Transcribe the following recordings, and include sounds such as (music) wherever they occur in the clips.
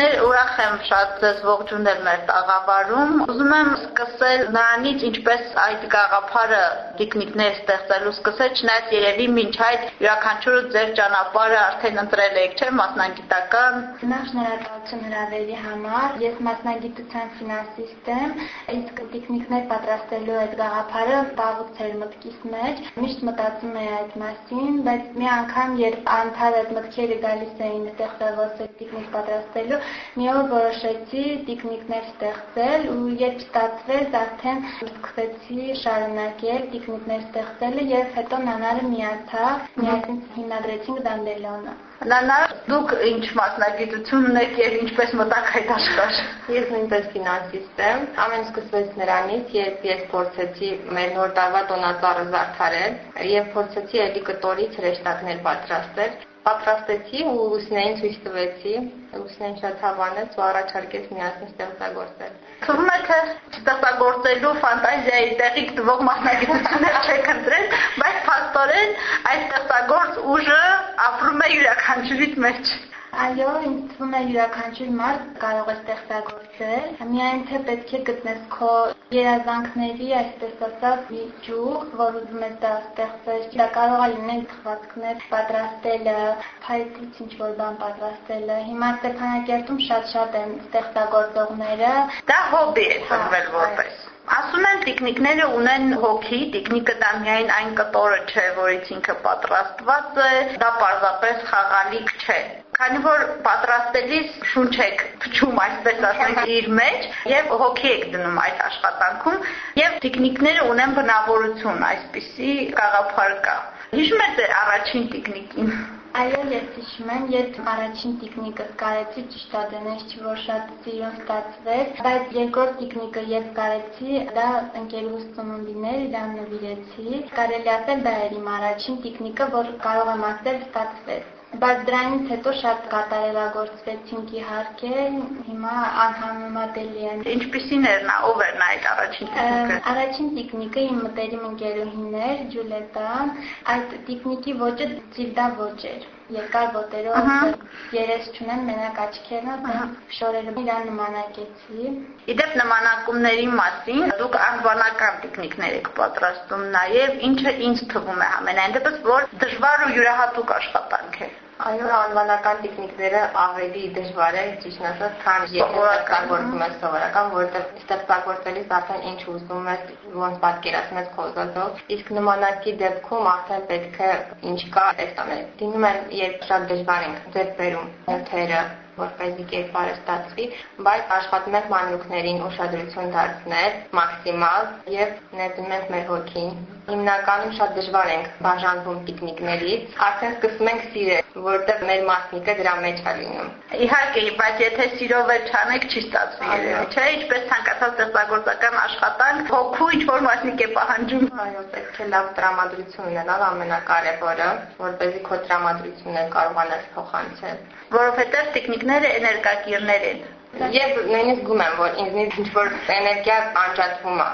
national ուրախ եմ շատ ձեզ ողջունել մեր տաղավարում։ Ուզում եմ սկսել նրանից, ինչպես այդ գաղափարը տիկնիկներ ստեղծելու սկսել, չնայած երևի մինչ այդ յուրաքանչյուրը ձեր ճանապարհը արդեն ընտրել եք, չէ՞, մասնագիտական։ Նախ շնորհակալություն հրավերի համար։ Ես մասնագիտության ֆինանսիստ եմ, իսկ տիկնիկներ պատրաստելու այդ գաղափարը բաղուց էր մտքիս մեջ։ Միշտ մտածում էի այդ մասին, բայց մի անգամ երբ անդադար այդ մտքերը գալիս էին ստեղծագործել տիկնիկ պատրաստելու, մի օր որոշեցի տիկնիկներ ստեղծել ու երբ ստացվեց արդեն սկսեցի շարունակել տիկնիկներ ստեղծելը եւ հետո նանարը միացավ միասին հիմնադրեցինք դանդելոնը Լանա, դուք ինչ մասնագիտություն ունեք եւ ինչպես մտաք այդ աշխարհ։ Ես նույնպես ֆինանսիստ եմ։ Ամեն սկսվեց նրանից, երբ ես փորձեցի մեր նոր տարվա տոնածառը զարդարել եւ փորձեցի էլի կտորից հրեշտակներ պատրաստել պատրաստեցի ու ուսնեին ցույց տվեցի, ուսնեին շատ հավանեց ու առաջարկեց միասին ստեղծագործել։ Թվում է թե ստեղծագործելու ֆանտազիայի տեղիք տվող մասնագիտություններ չեք ընտրել, բայց փաստորեն այդ ստեղծագործ ուժը ապրում է յուրաքանչյուրից մեջ։ Այո, ինձ թվում է յուրաքանչյուր մարդ կարող է ստեղծագործել, միայն թե պետք է գտնես քո երազանքների, այսպես ասած, մի ճյուղ, որ ուզում ես դա ստեղծել։ Դա կարող է լինել թվացքներ պատրաստելը, փայտից ինչ-որ բան պատրաստելը։ Հիմա Ստեփանակերտում շատ-շատ են ստեղծագործողները։ Դա հոբի է ծնվել որպես Ասում են տիկնիկները ունեն հոգի, տիկնիկը դա միայն այն կտորը չէ, որից ինքը պատրաստված է, դա պարզապես խաղալիք չէ քանի որ պատրաստելիս շունչ եք փչում, այսպես ասենք, իր մեջ եւ հոգի եք դնում այդ աշխատանքում եւ տեխնիկները ունեն բնավորություն, այսպիսի գաղափար կա։ Հիշում եք առաջին տեխնիկին։ Այո, ես հիշում եմ, երբ առաջին տիկնիկը կարեցի ճիշտ ադենես չի որ շատ սիրուն ստացվեց, բայց երկրորդ տիկնիկը երբ կարեցի, դա ընկերուս ծնունդիներ իրան նվիրեցի։ Կարելի ասել դա էր իմ առաջին տիկնիկը, որ կարող եմ ասել ստացվեց բայց դրանից հետո շատ կատարելագործվեցինք իհարկե հիմա անհամեմատելի են ինչպիսին էր նա ով էր նա այդ առաջին տիկնիկը? առաջին տիկնիկը իմ մտերիմ ընկերուհին էր ջուլետան այդ տիկնիկի ոճը ծիլդա ոճ էր երկար ոտերով երես չունեն մենակ աչքերն ու շորերը իրան նմանակեցի Իդեպ նմանակումների մասին դուք անվանական տեխնիկներ եք պատրաստում նաև ինչը ինձ թվում է ամենայն դեպս որ դժվար ու յուրահատուկ աշխատանք է Այո, անվանական տեխնիկները ավելի դժվար է, ճիշտ ասած, քան ստեղծագործում ես սովորական, որովհետև ստեղծագործելիս արդեն ինչ ուզում ես, ոնց պատկերացնում ես քո զոդով, իսկ նմանակի դեպքում արդեն պետք է ինչ կա տեսնել։ Դինում են, երբ շատ դժվար են ձեր բերում նյութերը, որպեսզի կերպարը ստացվի, բայց աշխատում ենք մանրուքներին ուշադրություն դարձնել մաքսիմալ եւ ներդնում ենք մեր հոգին։ Հիմնականում շատ դժվար ենք բաժանվում տիկնիկներից, արդեն սկսում ենք սիրել, որտեղ մեր մասնիկը դրա մեջ է լինում։ Իհարկե, բայց եթե սիրով էլ չանեք, չի ստացվի երևի, չէ՞, ինչպես ցանկացած ստեղծագործական աշխատանք, հոգու ինչ որ մասնիկ է պահանջում։ Այո, պետք է լավ տրամադրություն ունենալ ամենակարևորը, որպեսզի քո տրամադրությունը կարողանաս փոխանցել։ Որովհետև տեխնիկները էներգակիրներ են։ Եվ նույնիսկ գում եմ, որ ինձնից ինչ որ էներգիա անջատվում է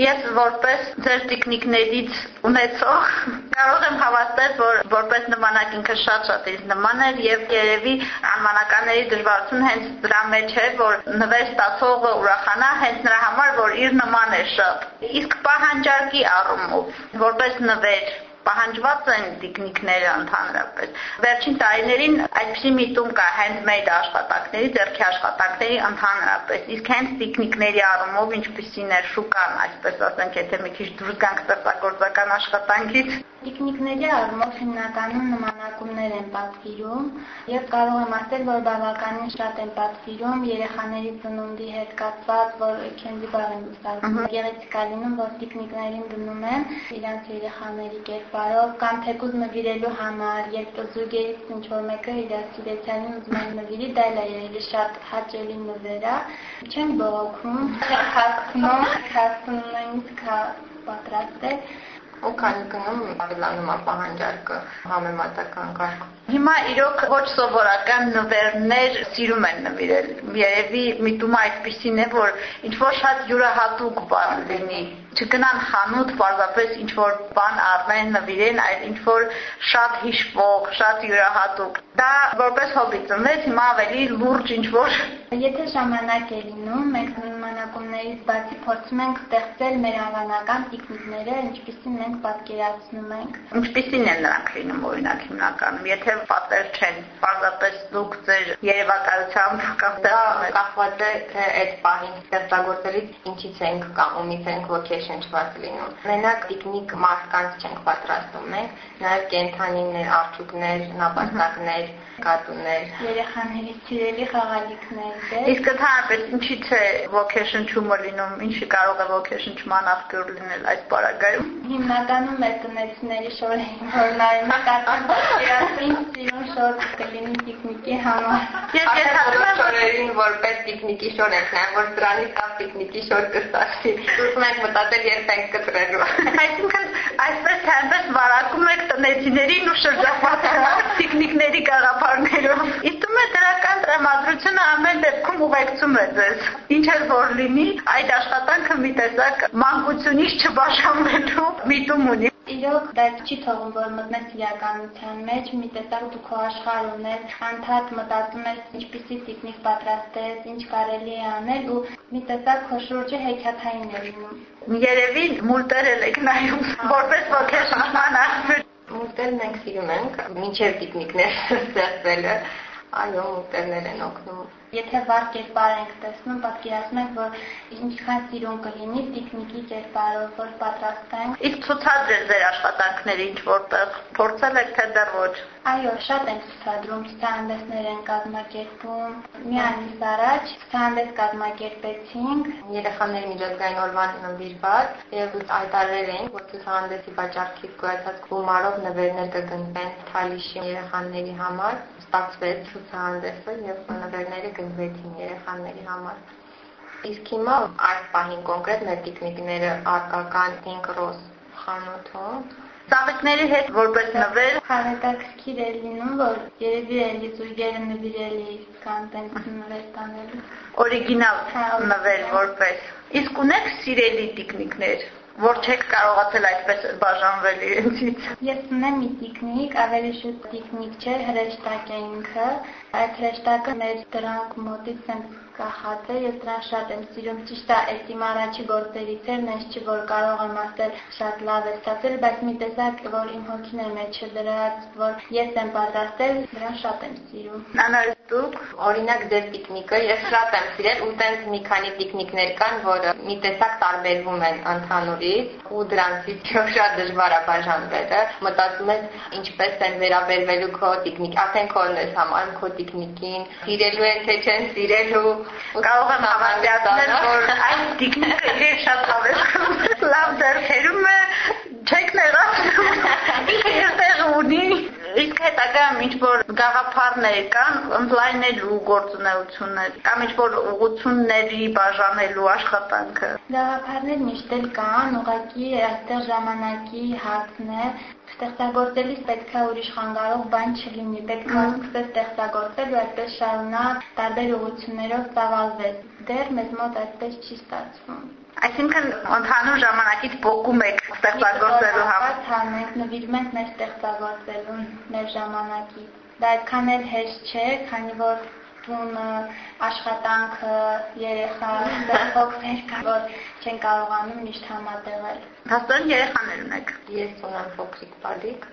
Ես որպես ձեր տեխնիկներից ունեցող կարող եմ հավաստել, որ որպես նմանակ ինքը շատ-շատ ինձ նման էր եւ երևի անմանականների դժվարություն հենց դրա մեջ է, որ նվեր ստացողը ուրախանա հենց նրա համար, որ իր նման է շատ։ Իսկ պահանջարկի առումով որպես նվեր պահանջված են տեխնիկները ընդհանրապես։ Վերջին տարիներին այդպիսի միտում կա handmade աշխատանքների, ձեռքի աշխատանքների ընդհանրապես։ Իսկ հենց տեխնիկների առումով ինչպիսին է շուկան, այսպես ասենք, եթե մի քիչ դուրս գանք ստեղծագործական աշխատանքից, Տիկնիկների առումով հիմնականում նմանակումներ են պատվիրում եւ կարող եմ ասել, որ բավականին շատ են պատվիրում երեխաների ծնունդի հետ կապված, որ քենզի բար են ստացվում։ Գեղեցիկա լինում, որ տիկնիկներին դնում են իրենց երեխաների կերպարով կամ թեկուզ նվիրելու համար, երբ զուգերից ինչ որ մեկը իր սիրեցյանին ուզում է նվիրի, դա էլ է երևի շատ հաճելի նվեր է։ Չեն բողոքում, հասցնում, հասցնում նույնիսկ պատրաստել ու քանի գնում ավելանում է պահանջարկը համեմատական կարգով։ Հիմա իրոք ոչ սովորական նվերներ սիրում են նվիրել։ Երևի միտումը այդպեսին է, որ ինչ որ շատ յուրահատուկ բան լինի չգնան խանութ պարզապես ինչ որ բան առնեն, նվիրեն, այլ ինչ որ շատ հիշվող, շատ յուրահատուկ։ Դա որպես հոբի ծնվեց, հիմա ավելի լուրջ ինչ որ Եթե ժամանակ է լինում, մենք նմանակումներից բացի փորձում ենք ստեղծել մեր անվանական տեխնիկները, ինչպիսին մենք պատկերացնում ենք։ Ինչպիսին են նրանք լինում օրինակ հիմնականում, եթե պատեր չեն, պարզապես դուք ձեր երևակայությամբ կամ կախված է թե այդ պահին ստեղծագործելից ինչից ենք կամ ումից ենք ոգի շնչված լինում։ Մենակ տիկնիկ մարդկանց չենք պատրաստում մենք, նաև կենթանիներ, արջուկներ, նապաստակներ, կատուներ, երեխաների սիրելի խաղալիքներ, դե։ Իսկ ընդհանրապես ինչի՞ չէ ոգեշնչումը լինում, ինչի կարող է ոգեշնչման աղբյուր լինել այս պարագայում։ Հիմնականում մեր տնեցիների շորերին, որ նայում եք պատկերացին սիրուն շոր կլինի տիկնիկի համար։ Ես ես շորերին որպես տիկնիկի շոր ենք նայում, որ դրանից կամ տիկնիկի շոր կստացվի։ Ուզում ենք մտածել երբ ենք կտրելու։ (laughs) Այսինքն այսպես թե այնպես վարակում եք տնեցիներին ու շրջապատը տիկնիկների գաղափարներով։ Իստում է դրական տրամադրությունը ամեն դեպքում ուղեկցում է ձեզ։ Ինչ էլ որ լինի, այդ աշխատանքը մի տեսակ մանկությունից չբաժանվելու միտում ունի։ Իրոք դա չի թողում, որ մտնես իրականության մեջ, մի տեսակ դու քո աշխարհ ունես, անդադ մտածում ես ինչպիսի տեխնիկ պատրաստես, ինչ կարելի է անել ու մի տեսակ քո շուրջը հեքիաթային է լինում։ Երևի մուլտեր եք նայում, որպես ոգեշնչման աղբյուր։ Մուլտեր մենք սիրում ենք, մինչև տեխնիկներ (laughs) ստեղծելը, այո, մուլտերներ են օգնում Եթե վառ կերպար ենք տեսնում, պատկերացնում ենք, որ ինչքան սիրուն կլինի տեխնիկի կերպարով, որ պատրաստենք։ Իսկ ցուցադրել ձեր աշխատանքները ինչ որտեղ փորձել եք թե դեռ ոչ։ Այո, շատ են ցուցադրում, ցուցահանդեսներ են կազմակերպում։ Մի ամիս առաջ ցուցահանդես կազմակերպեցինք երեխաների միջազգային օրվան նվիրված եւ հայտարարել էին, որ ցուցահանդեսի վաճառքից գոյացած գումարով նվերներ կգնվեն Թալիշի երեխաների համար ստացվեց ցուցահանդեսը եւ նվերները գնվեցին երեխաների համար։ Իսկ հիմա այս պահին կոնկրետ մեր տիկնիկները արկական Pink Rose խանութում Ծաղիկների հետ որպես նվեր հավետակցիր է լինում, որ երևի էլի զույգերը նվիրելի կան տենց նվեր տանելու։ Օրիգինալ հա, նվեր որպես։ Իսկ ունեք սիրելի տիկնիկներ որ չեք կարողացել այդպես բաժանվել իրենցից։ Ես ունեմ մի տիկնիկ, ավելի շուտ տիկնիկ չէ, հրեշտակ է ինքը։ Այդ հրեշտակը մեր դրանք մոտից են կախած է, ես դրան շատ եմ սիրում։ Ճիշտ է, այս իմ առաջի գործերից էր, նենց չի որ կարող եմ ասել շատ լավ է ստացել, բայց մի տեսակ, որ իմ հոգին է մեջը դրած, որ ես եմ պատրաստել, դրան շատ եմ սիրում։ Նանա դուք օրինակ ձեր տիկնիկը ես շատ եմ սիրել ու տենց մի քանի տիկնիկներ կան, որ մի տեսակ տարբերվում են ընդհանուրից ու դրանցից շատ դժվար է բաժանվելը։ Մտածում ես ինչպես են վերաբերվելու քո տիկնիկ, արդեն քոնն ես համարում քո տիկնիկին, սիրելու են թե չեն սիրելու։ Կարող եմ հավատացնել, որ այս տիկնիկը իր շատ լավ է լավ ձեռքերում է, չեք ներածում։ Ինքը իր տեղը ունի։ Իսկ հետագայում ինչ որ գաղափարներ կան ընդլայնելու գործունեություններ կամ ինչ որ ուղությունների բաժանելու աշխատանքը։ Գաղափարներ միշտ էլ կան, ուղղակի այստեղ ժամանակի հարցն է, ստեղծագործելիս պետք է ուրիշ խանգարող բան չլինի, պետք է սկսես ստեղծագործել ու այդպես շարունակ տարբեր ուղություններով ծավալվել։ Դեռ մեզ մոտ այդպես չի ստացվում։ Այսինքն ընդհանուր ժամանակից փոկում եք ստեղծագործելու համար։ Հա, մենք նվիրում ենք մեր ստեղծագործելուն, մեր ժամանակից։ Դա այդքան էլ հեշտ չէ, քանի որ տունը, աշխատանքը, երեխա, (laughs) փոքրեր կա, որ չեն կարողանում միշտ համատեղել։ Հաստատ երեխաներ ունեք։ Ես ունեմ փոքրիկ բալիկ,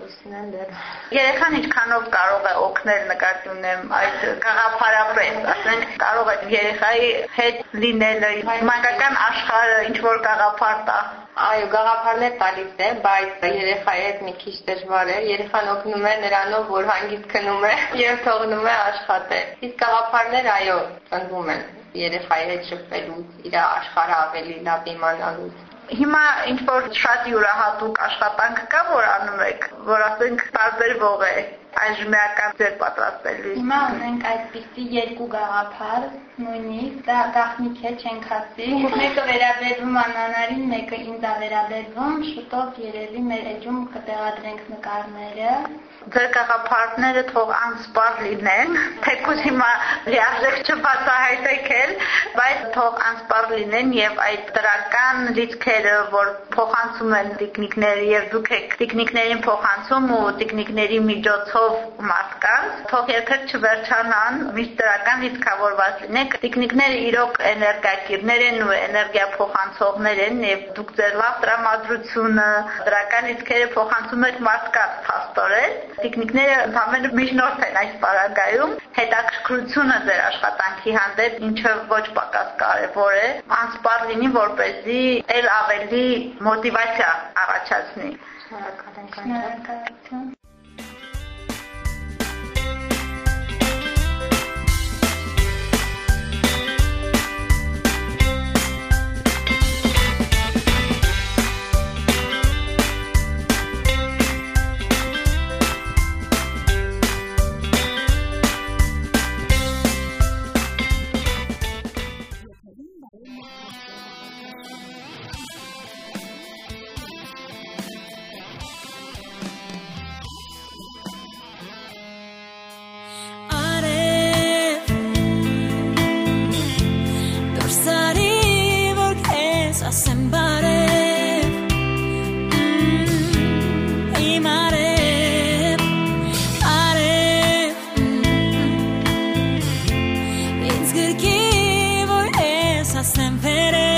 Լուսինեն դեռ։ Երեխան ինչքանով կարող է օգնել նկատի ունեմ այդ գաղափարապես, ասենք կարող է երեխայի հետ լինելը, մանկական աշխարհը ինչ որ գաղափար տա։ Այո, գաղափարներ տալիս է, բայց երեխայի հետ մի քիչ դժվար է։ Երեխան օգնում է նրանով, որ հանգիստ քնում է (laughs) եւ թողնում է աշխատել։ Իսկ գաղափարներ, այո, ծնվում են երեխայի հետ շփվելուց, իր աշխարհը ավելի լավ իմանալուց։ Հիմա ինչ որ շատ յուրահատուկ աշխատանք կա, որ անում եք, որ ասենք տարբերվող է այժմեական ձեր պատրաստելիս։ Հիմա ունենք այսպիսի երկու գաղափար, նույնիսկ դա գախնիկ է, չենք ասի։ Մեկը վերաբերվում անանարին, մեկը ինձ է վերաբերվում, շուտով երևի մեր էջում կտեղադրենք նկարները ձեր գաղափարները թող անսպար լինեն, թեկուզ հիմա լիարժեք չբացահայտեք էլ, բայց թող անսպար լինեն եւ այդ դրական լիցքերը, որ փոխանցում են տեխնիկները եւ դուք եք տեխնիկներին փոխանցում ու տեխնիկների միջոցով մարդկանց, թող երբեք չվերջանան, միշտ դրական լիցքավորված լինեք։ Տեխնիկները իրոք էներգակիրներ են ու էներգիա փոխանցողներ են եւ դուք ձեր լավ տրամադրությունը, դրական լիցքերը փոխանցում եք մարդկանց փաստորեն տեխնիկները ընդհանրապես միջնորդ են այս պարագայում հետաքրքրությունը ձեր աշխատանքի հանդեպ ինչը ոչ պակաս կարևոր է անսպար լինի որպեսզի ել ավելի մոտիվացիա առաջացնի Շնորհակալություն sempre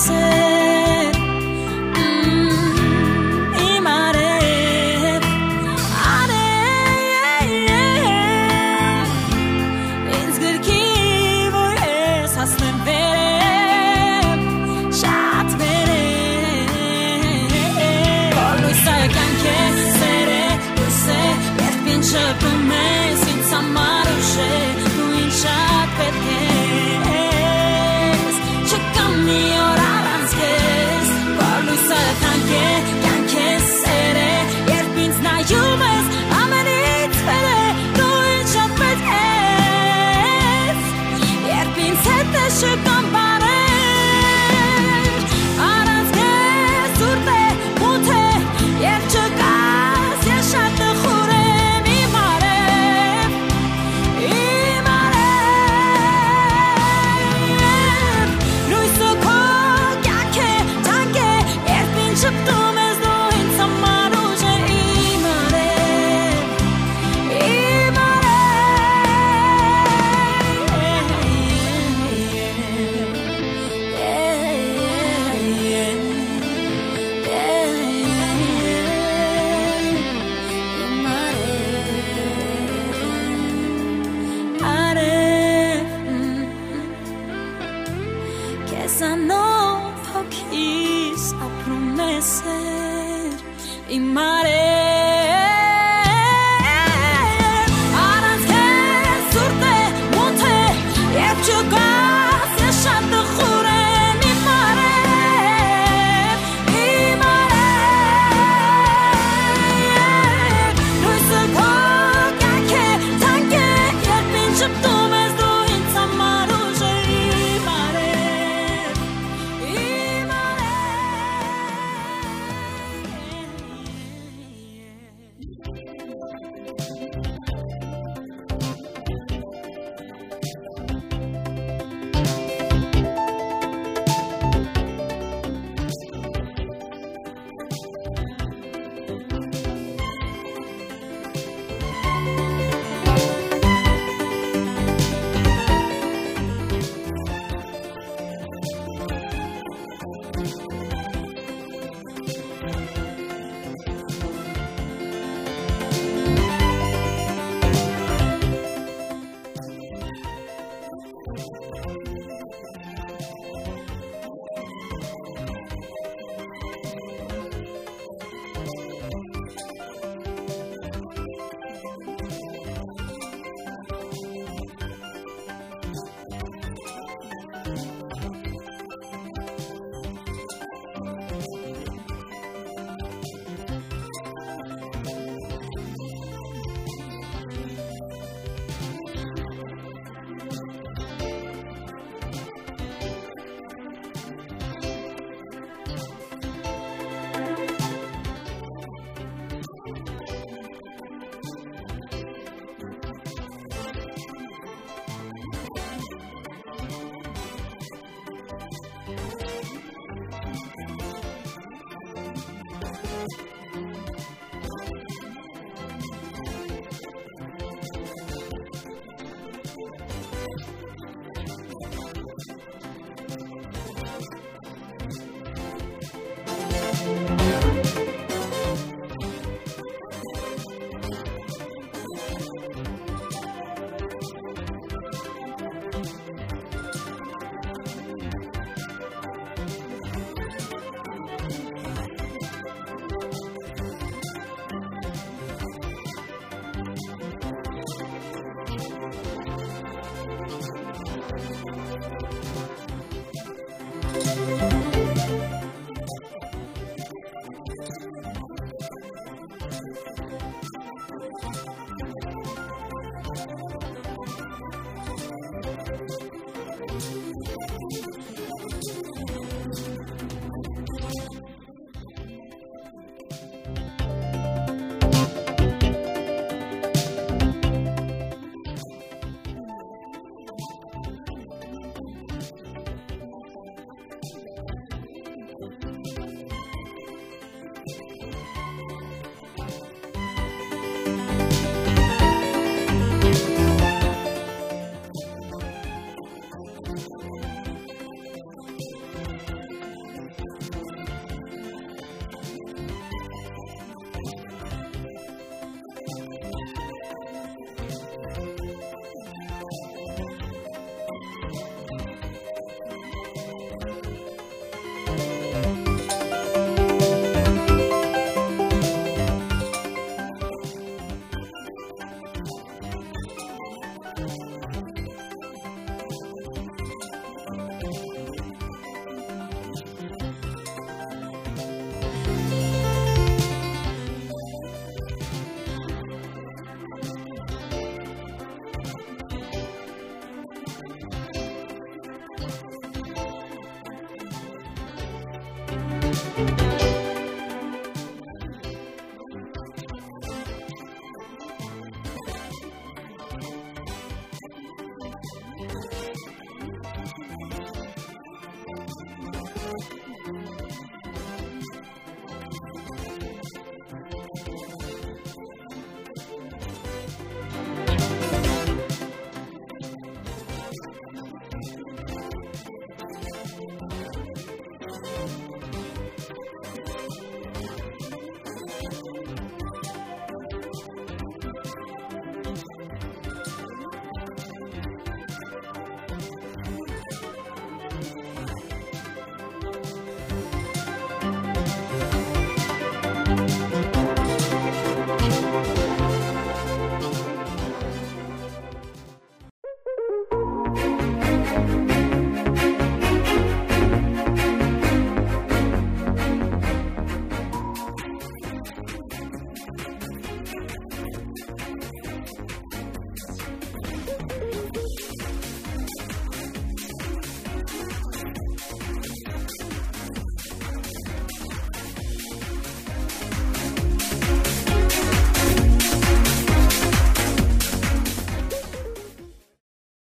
Say.